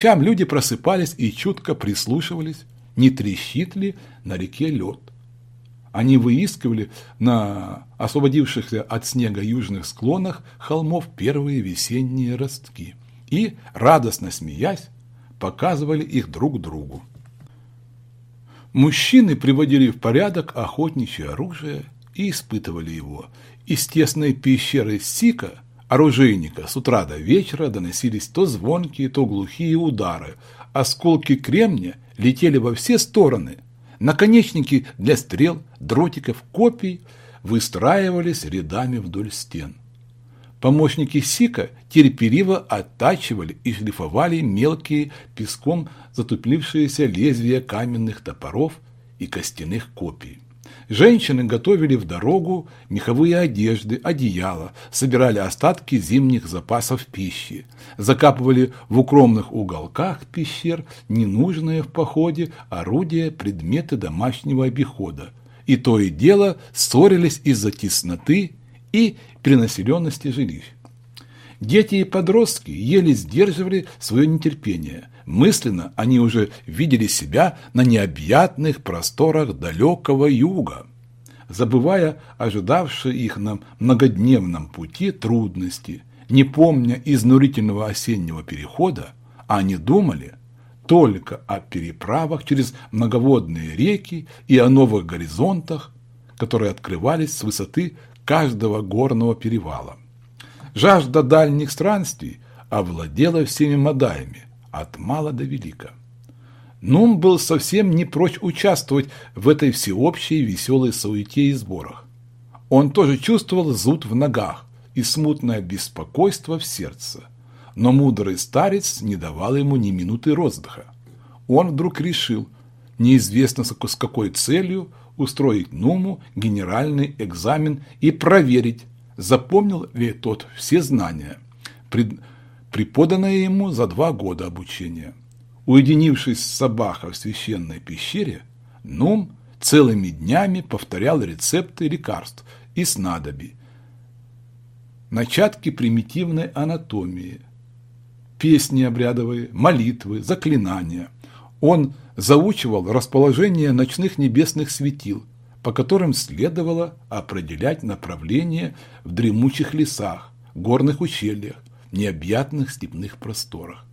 ночам люди просыпались и чутко прислушивались, не трещит ли на реке лед. Они выискивали на освободившихся от снега южных склонах холмов первые весенние ростки и, радостно смеясь, показывали их друг другу. Мужчины приводили в порядок охотничье оружие и испытывали его. Из тесной пещеры Сика, оружейника, с утра до вечера доносились то звонкие, то глухие удары. Осколки кремня летели во все стороны. Наконечники для стрел, дротиков, копий выстраивались рядами вдоль стен. Помощники Сика терпеливо оттачивали и шлифовали мелкие песком затуплившиеся лезвия каменных топоров и костяных копий. Женщины готовили в дорогу меховые одежды, одеяла, собирали остатки зимних запасов пищи, закапывали в укромных уголках пещер ненужные в походе орудия, предметы домашнего обихода. И то и дело ссорились из-за тесноты и перенаселенности жилищ. Дети и подростки еле сдерживали свое нетерпение. Мысленно они уже видели себя на необъятных просторах далекого юга, забывая ожидавшие их на многодневном пути трудности, не помня изнурительного осеннего перехода, они думали только о переправах через многоводные реки и о новых горизонтах, которые открывались с высоты каждого горного перевала. Жажда дальних странствий овладела всеми модаями, от мала до велика. Нум был совсем не прочь участвовать в этой всеобщей веселой суете и сборах. Он тоже чувствовал зуд в ногах и смутное беспокойство в сердце, но мудрый старец не давал ему ни минуты роздыха. Он вдруг решил, неизвестно с какой целью, устроить Нуму генеральный экзамен и проверить, запомнил ли тот все знания, преподанные ему за два года обучения. Уединившись с собака в священной пещере, Нум целыми днями повторял рецепты лекарств и снадобий, начатки примитивной анатомии, песни обрядовые, молитвы, заклинания. Он заучивал расположение ночных небесных светил, по которым следовало определять направление в дремучих лесах, горных ущельях, необъятных степных просторах.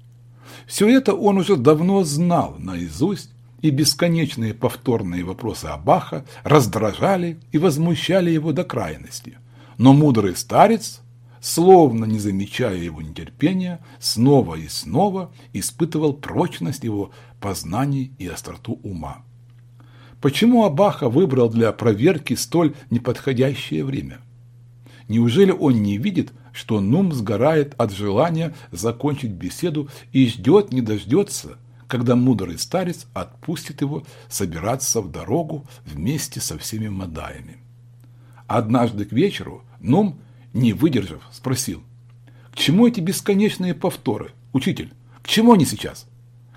Все это он уже давно знал наизусть, и бесконечные повторные вопросы Абаха раздражали и возмущали его до крайности. Но мудрый старец, словно не замечая его нетерпения, снова и снова испытывал прочность его познаний и остроту ума. Почему Абаха выбрал для проверки столь неподходящее время? Неужели он не видит, что Нум сгорает от желания закончить беседу и ждет, не дождется, когда мудрый старец отпустит его собираться в дорогу вместе со всеми мадаями? Однажды к вечеру Нум, не выдержав, спросил, «К чему эти бесконечные повторы, учитель? К чему они сейчас?»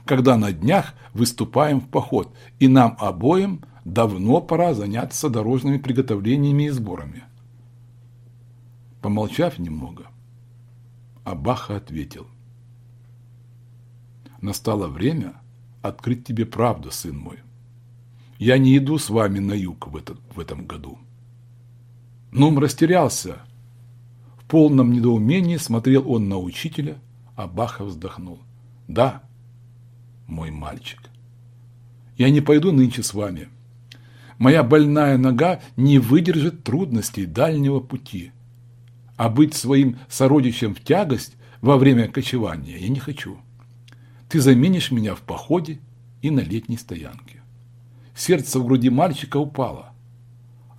когда на днях выступаем в поход, и нам обоим давно пора заняться дорожными приготовлениями и сборами. Помолчав немного, Абаха ответил. Настало время открыть тебе правду, сын мой. Я не иду с вами на юг в, этот, в этом году. Нум растерялся. В полном недоумении смотрел он на учителя, а Баха вздохнул. Да, мой мальчик. Я не пойду нынче с вами. Моя больная нога не выдержит трудностей дальнего пути. А быть своим сородичем в тягость во время кочевания я не хочу. Ты заменишь меня в походе и на летней стоянке. Сердце в груди мальчика упало.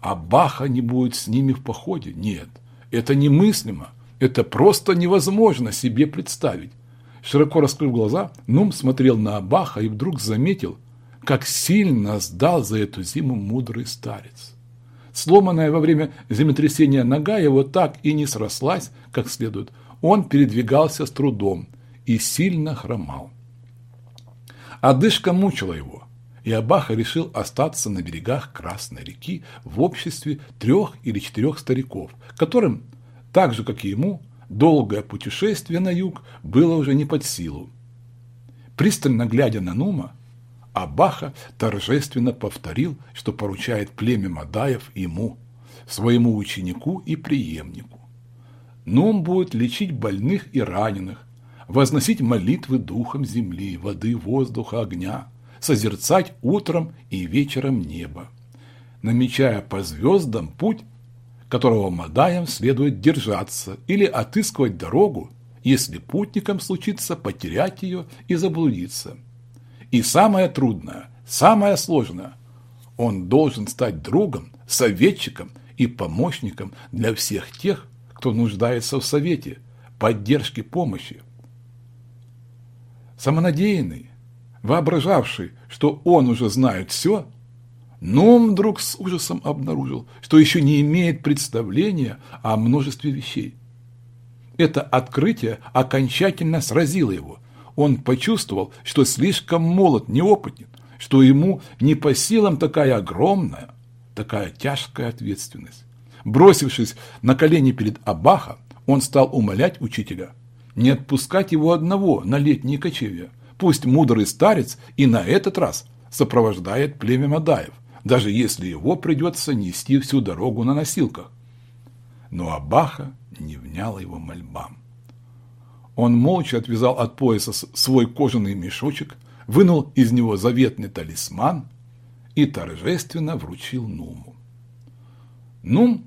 А Баха не будет с ними в походе? Нет, это немыслимо. Это просто невозможно себе представить. Широко раскрыв глаза, Нум смотрел на Абаха и вдруг заметил, как сильно сдал за эту зиму мудрый старец. Сломанная во время землетрясения нога его так и не срослась, как следует. Он передвигался с трудом и сильно хромал. Одышка мучила его, и Абаха решил остаться на берегах Красной реки в обществе трех или четырех стариков, которым, так же как и ему, долгое путешествие на юг было уже не под силу. Пристально глядя на Нума, Абаха торжественно повторил, что поручает племя Мадаев ему, своему ученику и преемнику. Нум будет лечить больных и раненых, возносить молитвы духом земли, воды, воздуха, огня, созерцать утром и вечером небо, намечая по звездам путь, которого Мадаям следует держаться или отыскивать дорогу, если путникам случится потерять ее и заблудиться. И самое трудное, самое сложное – он должен стать другом, советчиком и помощником для всех тех, кто нуждается в совете, поддержке, помощи. Самонадеянный, воображавший, что он уже знает все, но он вдруг с ужасом обнаружил, что еще не имеет представления о множестве вещей. Это открытие окончательно сразило его. Он почувствовал, что слишком молод, неопытен, что ему не по силам такая огромная, такая тяжкая ответственность. Бросившись на колени перед Абаха, он стал умолять учителя не отпускать его одного на летние кочевья. Пусть мудрый старец и на этот раз сопровождает племя Мадаев, даже если его придется нести всю дорогу на носилках. Но Абаха не внял его мольбам. Он молча отвязал от пояса свой кожаный мешочек, вынул из него заветный талисман и торжественно вручил Нуму. Нум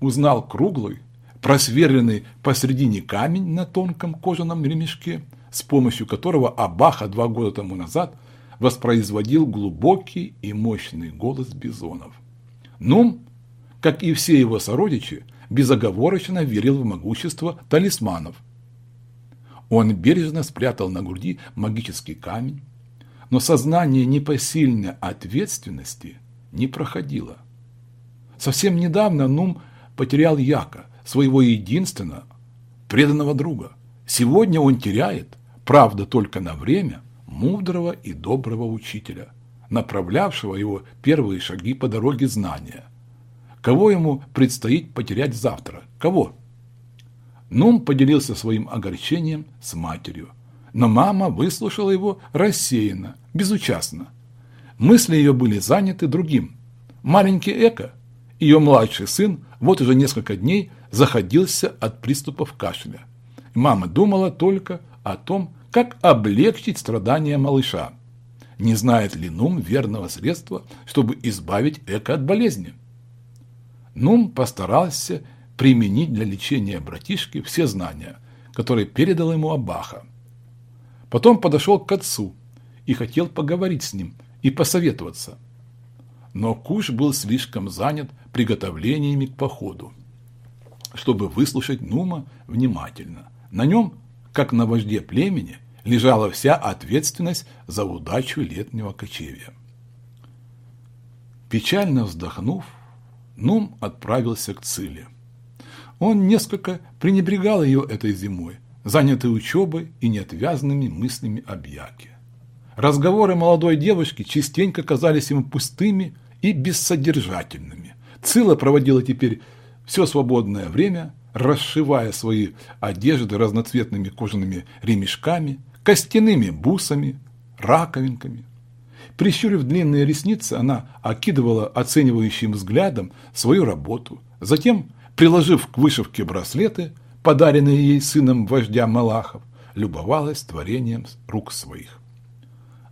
узнал круглый, просверленный посредине камень на тонком кожаном ремешке, с помощью которого Абаха два года тому назад воспроизводил глубокий и мощный голос бизонов. Нум, как и все его сородичи, безоговорочно верил в могущество талисманов. Он бережно спрятал на груди магический камень, но сознание непосильной ответственности не проходило. Совсем недавно Нум потерял Яка, своего единственного, преданного друга. Сегодня он теряет, правда только на время, мудрого и доброго учителя, направлявшего его первые шаги по дороге знания. Кого ему предстоит потерять завтра? Кого? Нум поделился своим огорчением с матерью, но мама выслушала его рассеянно, безучастно. Мысли ее были заняты другим. Маленький Эко, ее младший сын, вот уже несколько дней заходился от приступов кашля. Мама думала только о том, как облегчить страдания малыша. Не знает ли Нум верного средства, чтобы избавить Эко от болезни? Нум постарался применить для лечения братишки все знания, которые передал ему Абаха. Потом подошел к отцу и хотел поговорить с ним и посоветоваться. Но Куш был слишком занят приготовлениями к походу чтобы выслушать Нума внимательно. На нем, как на вожде племени, лежала вся ответственность за удачу летнего кочевья. Печально вздохнув, Нум отправился к Циле. Он несколько пренебрегал ее этой зимой, занятый учебой и неотвязными мыслями об Яке. Разговоры молодой девушки частенько казались ему пустыми и бессодержательными. Цила проводила теперь все свободное время, расшивая свои одежды разноцветными кожаными ремешками, костяными бусами, раковинками. Прищурив длинные ресницы, она окидывала оценивающим взглядом свою работу. Затем, приложив к вышивке браслеты, подаренные ей сыном вождя Малахов, любовалась творением рук своих.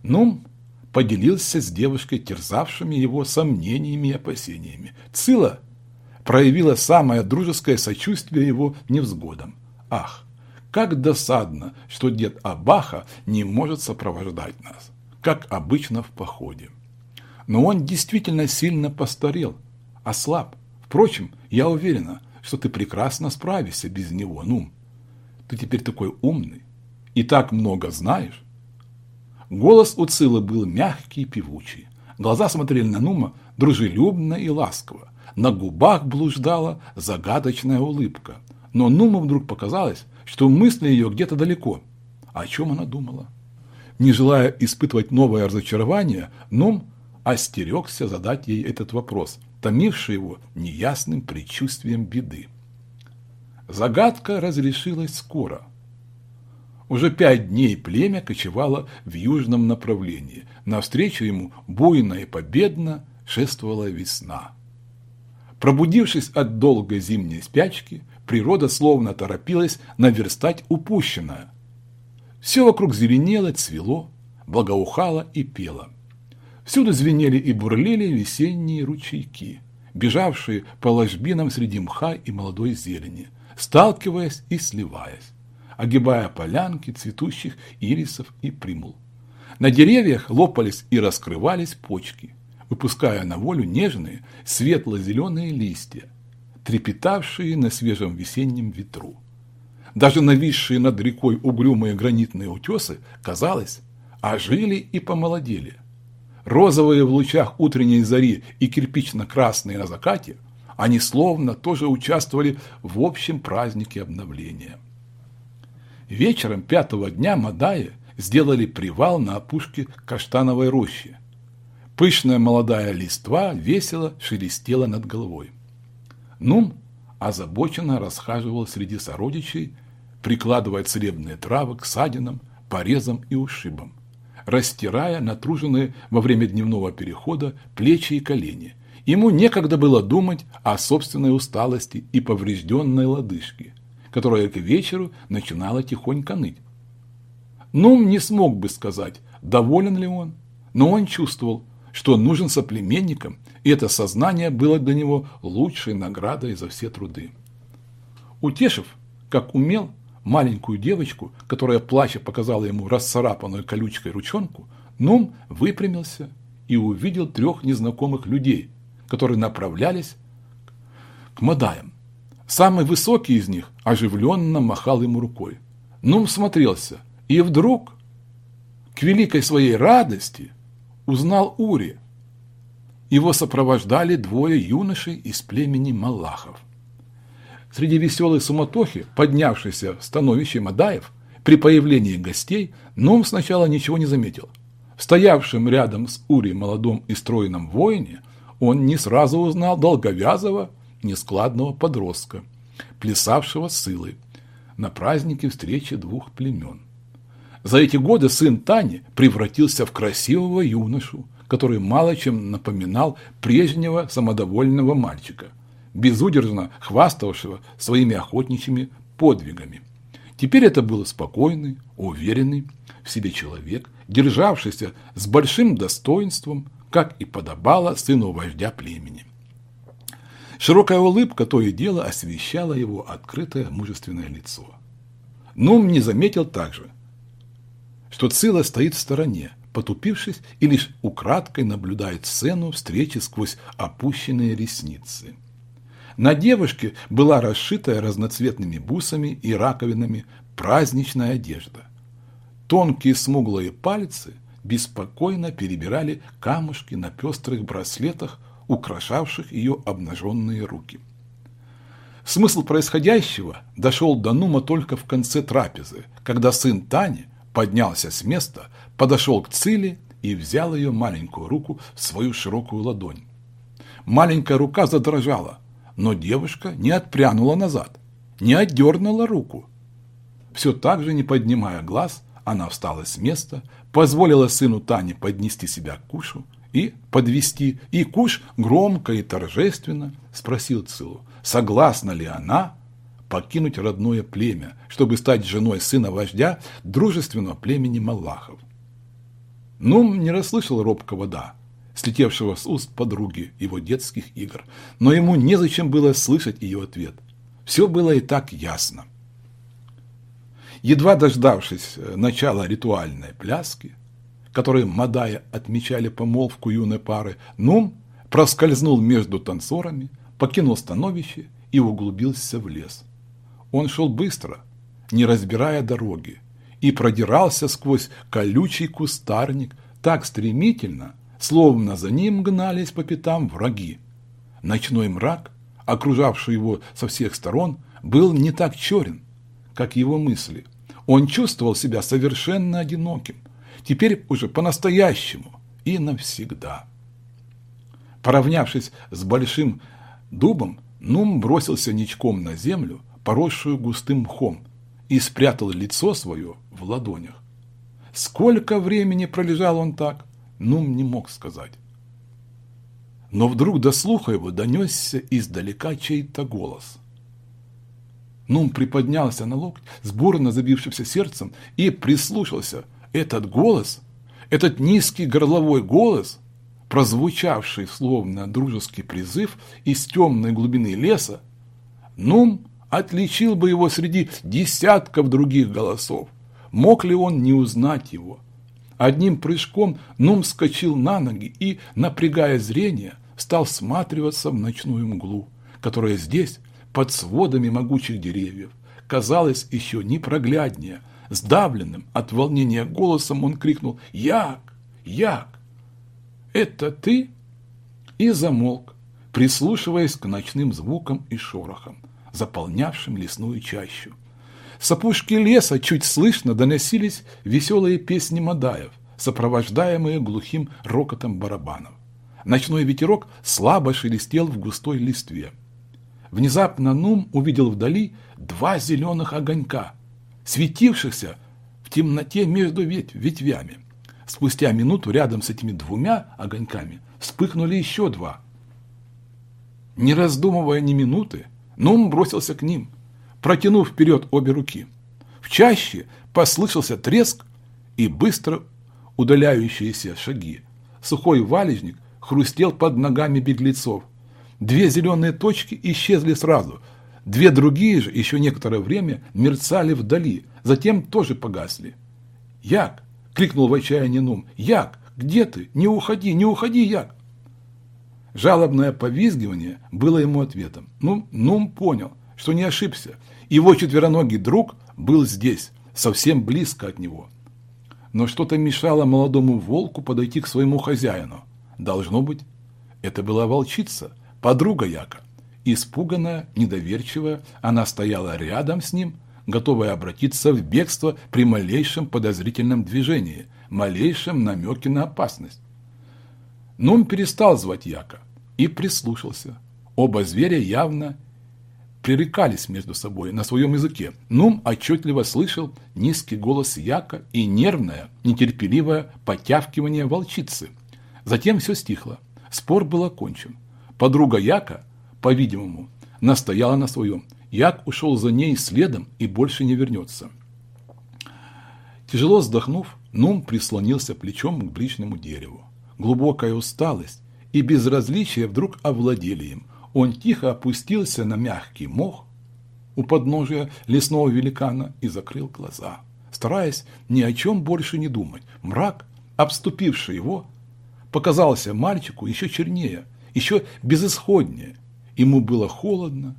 Нум поделился с девушкой, терзавшими его сомнениями и опасениями. Цила – проявила самое дружеское сочувствие его невзгодам. Ах, как досадно, что дед Абаха не может сопровождать нас, как обычно в походе. Но он действительно сильно постарел, ослаб. Впрочем, я уверена, что ты прекрасно справишься без него, ну. Ты теперь такой умный и так много знаешь. Голос у Цилы был мягкий и певучий. Глаза смотрели на Нума дружелюбно и ласково. На губах блуждала загадочная улыбка. Но Нуму вдруг показалось, что мысли ее где-то далеко. О чем она думала? Не желая испытывать новое разочарование, Нум остерегся задать ей этот вопрос, томивший его неясным предчувствием беды. Загадка разрешилась скоро. Уже пять дней племя кочевало в южном направлении. Навстречу ему буйно и победно шествовала весна. Пробудившись от долгой зимней спячки, природа словно торопилась наверстать упущенное. Все вокруг зеленело, цвело, благоухало и пело. Всюду звенели и бурлили весенние ручейки, бежавшие по ложбинам среди мха и молодой зелени, сталкиваясь и сливаясь, огибая полянки цветущих ирисов и примул. На деревьях лопались и раскрывались почки, выпуская на волю нежные светло-зеленые листья, трепетавшие на свежем весеннем ветру. Даже нависшие над рекой угрюмые гранитные утесы, казалось, ожили и помолодели. Розовые в лучах утренней зари и кирпично-красные на закате, они словно тоже участвовали в общем празднике обновления. Вечером пятого дня Мадая сделали привал на опушке каштановой рощи. Пышная молодая листва весело шелестела над головой. Нум озабоченно расхаживал среди сородичей, прикладывая целебные травы к садинам, порезам и ушибам, растирая натруженные во время дневного перехода плечи и колени. Ему некогда было думать о собственной усталости и поврежденной лодыжке, которая к вечеру начинала тихонько ныть. Нум не смог бы сказать, доволен ли он, но он чувствовал, что нужен соплеменникам, и это сознание было для него лучшей наградой за все труды. Утешив, как умел, маленькую девочку, которая плача показала ему расцарапанную колючкой ручонку, Нум выпрямился и увидел трех незнакомых людей, которые направлялись к Мадаям. Самый высокий из них оживленно махал ему рукой. Нум смотрелся, и вдруг, к великой своей радости, узнал Ури. Его сопровождали двое юношей из племени Малахов. Среди веселой суматохи, поднявшейся в становище Мадаев, при появлении гостей, Ном сначала ничего не заметил. В рядом с Ури молодом и стройном воине он не сразу узнал долговязого, нескладного подростка, плясавшего с Илой на празднике встречи двух племен. За эти годы сын Тани превратился в красивого юношу, который мало чем напоминал прежнего самодовольного мальчика, безудержно хваставшего своими охотничьими подвигами. Теперь это был спокойный, уверенный в себе человек, державшийся с большим достоинством, как и подобало сыну вождя племени. Широкая улыбка то и дело освещала его открытое мужественное лицо. Нум не заметил также, что Цила стоит в стороне, потупившись и лишь украдкой наблюдает сцену встречи сквозь опущенные ресницы. На девушке была расшитая разноцветными бусами и раковинами праздничная одежда. Тонкие смуглые пальцы беспокойно перебирали камушки на пестрых браслетах, украшавших ее обнаженные руки. Смысл происходящего дошел до Нума только в конце трапезы, когда сын Тани поднялся с места, подошел к Циле и взял ее маленькую руку в свою широкую ладонь. Маленькая рука задрожала, но девушка не отпрянула назад, не отдернула руку. Все так же, не поднимая глаз, она встала с места, позволила сыну Тане поднести себя к Кушу и подвести, и Куш громко и торжественно спросил Цилу, согласна ли она покинуть родное племя, чтобы стать женой сына вождя дружественного племени Малахов. Нум не расслышал робкого «да», слетевшего с уст подруги его детских игр, но ему незачем было слышать ее ответ. Все было и так ясно. Едва дождавшись э, начала ритуальной пляски, которой Мадая отмечали помолвку юной пары, Нум проскользнул между танцорами, покинул становище и углубился в лес. Он шел быстро, не разбирая дороги, и продирался сквозь колючий кустарник так стремительно, словно за ним гнались по пятам враги. Ночной мрак, окружавший его со всех сторон, был не так черен, как его мысли. Он чувствовал себя совершенно одиноким, теперь уже по-настоящему и навсегда. Поравнявшись с большим дубом, Нум бросился ничком на землю, поросшую густым мхом, и спрятал лицо свое в ладонях. Сколько времени пролежал он так, Нум не мог сказать. Но вдруг до слуха его донесся издалека чей-то голос. Нум приподнялся на локоть с бурно забившимся сердцем и прислушался. Этот голос, этот низкий горловой голос, прозвучавший словно дружеский призыв из темной глубины леса, Нум отличил бы его среди десятков других голосов. Мог ли он не узнать его? Одним прыжком Нум вскочил на ноги и, напрягая зрение, стал всматриваться в ночную мглу, которая здесь, под сводами могучих деревьев, казалась еще непрогляднее. Сдавленным от волнения голосом он крикнул «Як! Як! Это ты?» и замолк, прислушиваясь к ночным звукам и шорохам, заполнявшим лесную чащу. С опушки леса чуть слышно доносились веселые песни Мадаев, сопровождаемые глухим рокотом барабанов. Ночной ветерок слабо шелестел в густой листве. Внезапно Нум увидел вдали два зеленых огонька, светившихся в темноте между ветвями. Спустя минуту рядом с этими двумя огоньками вспыхнули еще два. Не раздумывая ни минуты, Нум бросился к ним, протянув вперед обе руки. В чаще послышался треск и быстро удаляющиеся шаги. Сухой валежник хрустел под ногами беглецов. Две зеленые точки исчезли сразу. Две другие же еще некоторое время мерцали вдали, затем тоже погасли. «Як!» — крикнул в отчаянии Нум. «Як! Где ты? Не уходи, не уходи, Як!» Жалобное повизгивание было ему ответом. Ну, Нум понял, что не ошибся. Его четвероногий друг был здесь, совсем близко от него. Но что-то мешало молодому волку подойти к своему хозяину. Должно быть, это была волчица, подруга Яка. Испуганная, недоверчивая, она стояла рядом с ним, готовая обратиться в бегство при малейшем подозрительном движении, малейшем намеке на опасность. Но он перестал звать Яка и прислушался. Оба зверя явно пререкались между собой на своем языке. Нум отчетливо слышал низкий голос Яка и нервное, нетерпеливое потявкивание волчицы. Затем все стихло. Спор был окончен. Подруга Яка, по-видимому, настояла на своем. Як ушел за ней следом и больше не вернется. Тяжело вздохнув, Нум прислонился плечом к ближнему дереву. Глубокая усталость и безразличие вдруг овладели им. Он тихо опустился на мягкий мох у подножия лесного великана и закрыл глаза, стараясь ни о чем больше не думать. Мрак, обступивший его, показался мальчику еще чернее, еще безысходнее. Ему было холодно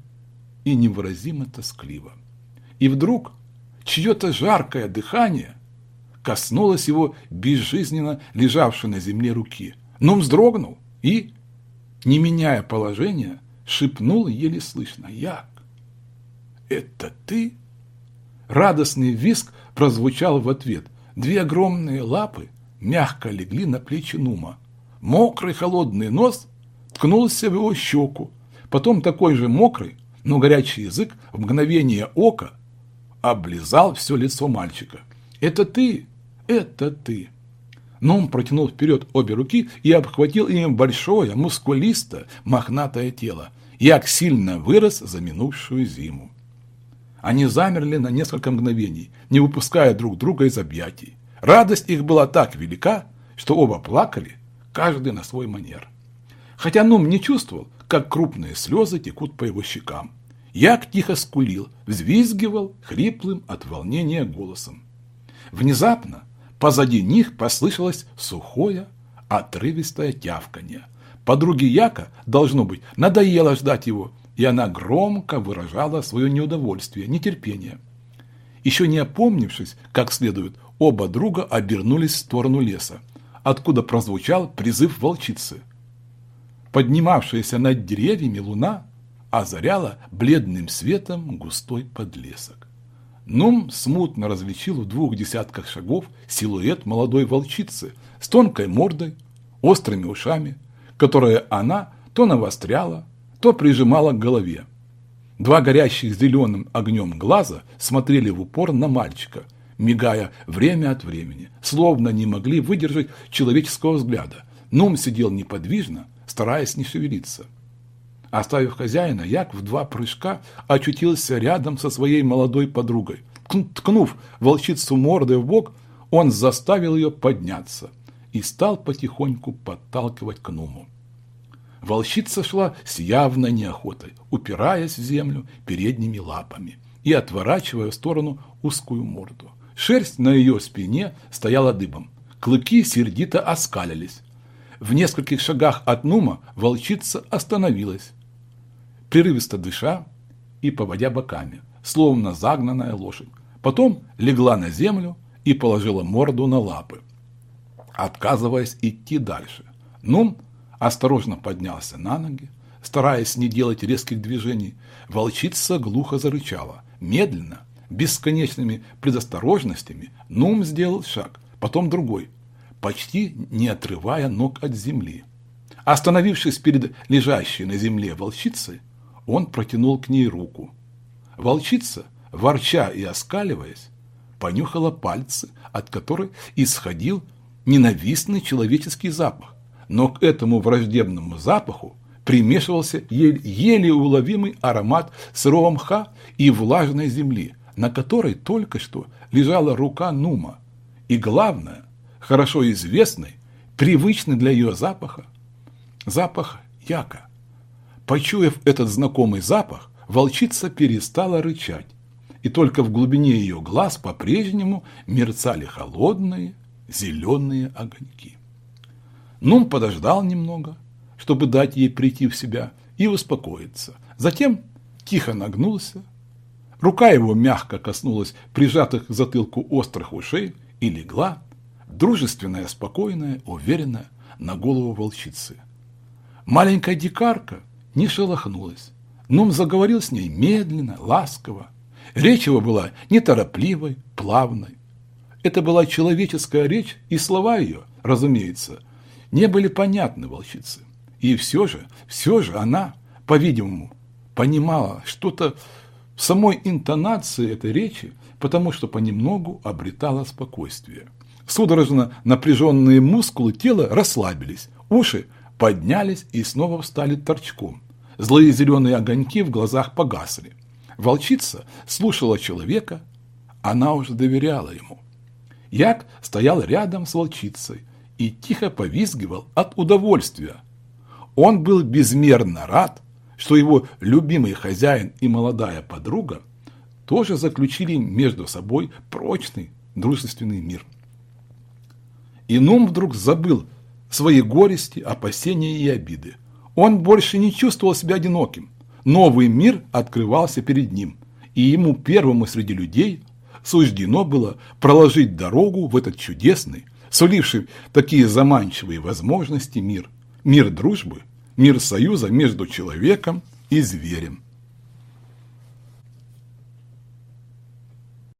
и невыразимо тоскливо. И вдруг чье-то жаркое дыхание коснулось его безжизненно лежавшей на земле руки. Но он вздрогнул и, не меняя положения, шепнул еле слышно «Як, это ты?» Радостный виск прозвучал в ответ. Две огромные лапы мягко легли на плечи Нума. Мокрый холодный нос ткнулся в его щеку. Потом такой же мокрый, но горячий язык в мгновение ока облизал все лицо мальчика. «Это ты! Это ты!» Ном протянул вперед обе руки и обхватил им большое, мускулистое, мохнатое тело. Як сильно вырос за минувшую зиму. Они замерли на несколько мгновений, не выпуская друг друга из объятий. Радость их была так велика, что оба плакали, каждый на свой манер. Хотя Нум не чувствовал, как крупные слезы текут по его щекам. Як тихо скулил, взвизгивал хриплым от волнения голосом. Внезапно Позади них послышалось сухое, отрывистое тявканье. Подруге Яка, должно быть, надоело ждать его, и она громко выражала свое неудовольствие, нетерпение. Еще не опомнившись, как следует, оба друга обернулись в сторону леса, откуда прозвучал призыв волчицы. Поднимавшаяся над деревьями луна озаряла бледным светом густой подлесок. Нум смутно различил в двух десятках шагов силуэт молодой волчицы с тонкой мордой, острыми ушами, которые она то навостряла, то прижимала к голове. Два горящих зеленым огнем глаза смотрели в упор на мальчика, мигая время от времени, словно не могли выдержать человеческого взгляда. Нум сидел неподвижно, стараясь не шевелиться. Оставив хозяина, Як в два прыжка очутился рядом со своей молодой подругой. Ткнув волчицу мордой в бок, он заставил ее подняться и стал потихоньку подталкивать к Нуму. Волчица шла с явной неохотой, упираясь в землю передними лапами и отворачивая в сторону узкую морду. Шерсть на ее спине стояла дыбом. Клыки сердито оскалились. В нескольких шагах от Нума волчица остановилась, прерывисто дыша и поводя боками, словно загнанная лошадь. Потом легла на землю и положила морду на лапы, отказываясь идти дальше. Нум осторожно поднялся на ноги, стараясь не делать резких движений. Волчица глухо зарычала. Медленно, бесконечными предосторожностями, Нум сделал шаг, потом другой, почти не отрывая ног от земли. Остановившись перед лежащей на земле волчицей, он протянул к ней руку. Волчица, ворча и оскаливаясь, понюхала пальцы, от которых исходил ненавистный человеческий запах но к этому враждебному запаху примешивался еле уловимый аромат сырого мха и влажной земли, на которой только что лежала рука Нума. И главное, хорошо известный, привычный для ее запаха, запах яка. Почуяв этот знакомый запах, волчица перестала рычать, и только в глубине ее глаз по-прежнему мерцали холодные зеленые огоньки. Нум подождал немного, чтобы дать ей прийти в себя и успокоиться. Затем тихо нагнулся, рука его мягко коснулась прижатых к затылку острых ушей и легла, дружественная, спокойная, уверенная, на голову волчицы. Маленькая дикарка не шелохнулась. Нум заговорил с ней медленно, ласково. Речь его была неторопливой, плавной. Это была человеческая речь, и слова ее, разумеется, – не были понятны волчице. И все же, все же она, по-видимому, понимала что-то в самой интонации этой речи, потому что понемногу обретала спокойствие. Судорожно напряженные мускулы тела расслабились, уши поднялись и снова встали торчком. Злые зеленые огоньки в глазах погасли. Волчица слушала человека, она уже доверяла ему. Як стоял рядом с волчицей, и тихо повизгивал от удовольствия. Он был безмерно рад, что его любимый хозяин и молодая подруга тоже заключили между собой прочный дружественный мир. И Нум вдруг забыл свои горести, опасения и обиды. Он больше не чувствовал себя одиноким. Новый мир открывался перед ним, и ему первому среди людей суждено было проложить дорогу в этот чудесный, суливший такие заманчивые возможности мир. Мир дружбы, мир союза между человеком и зверем.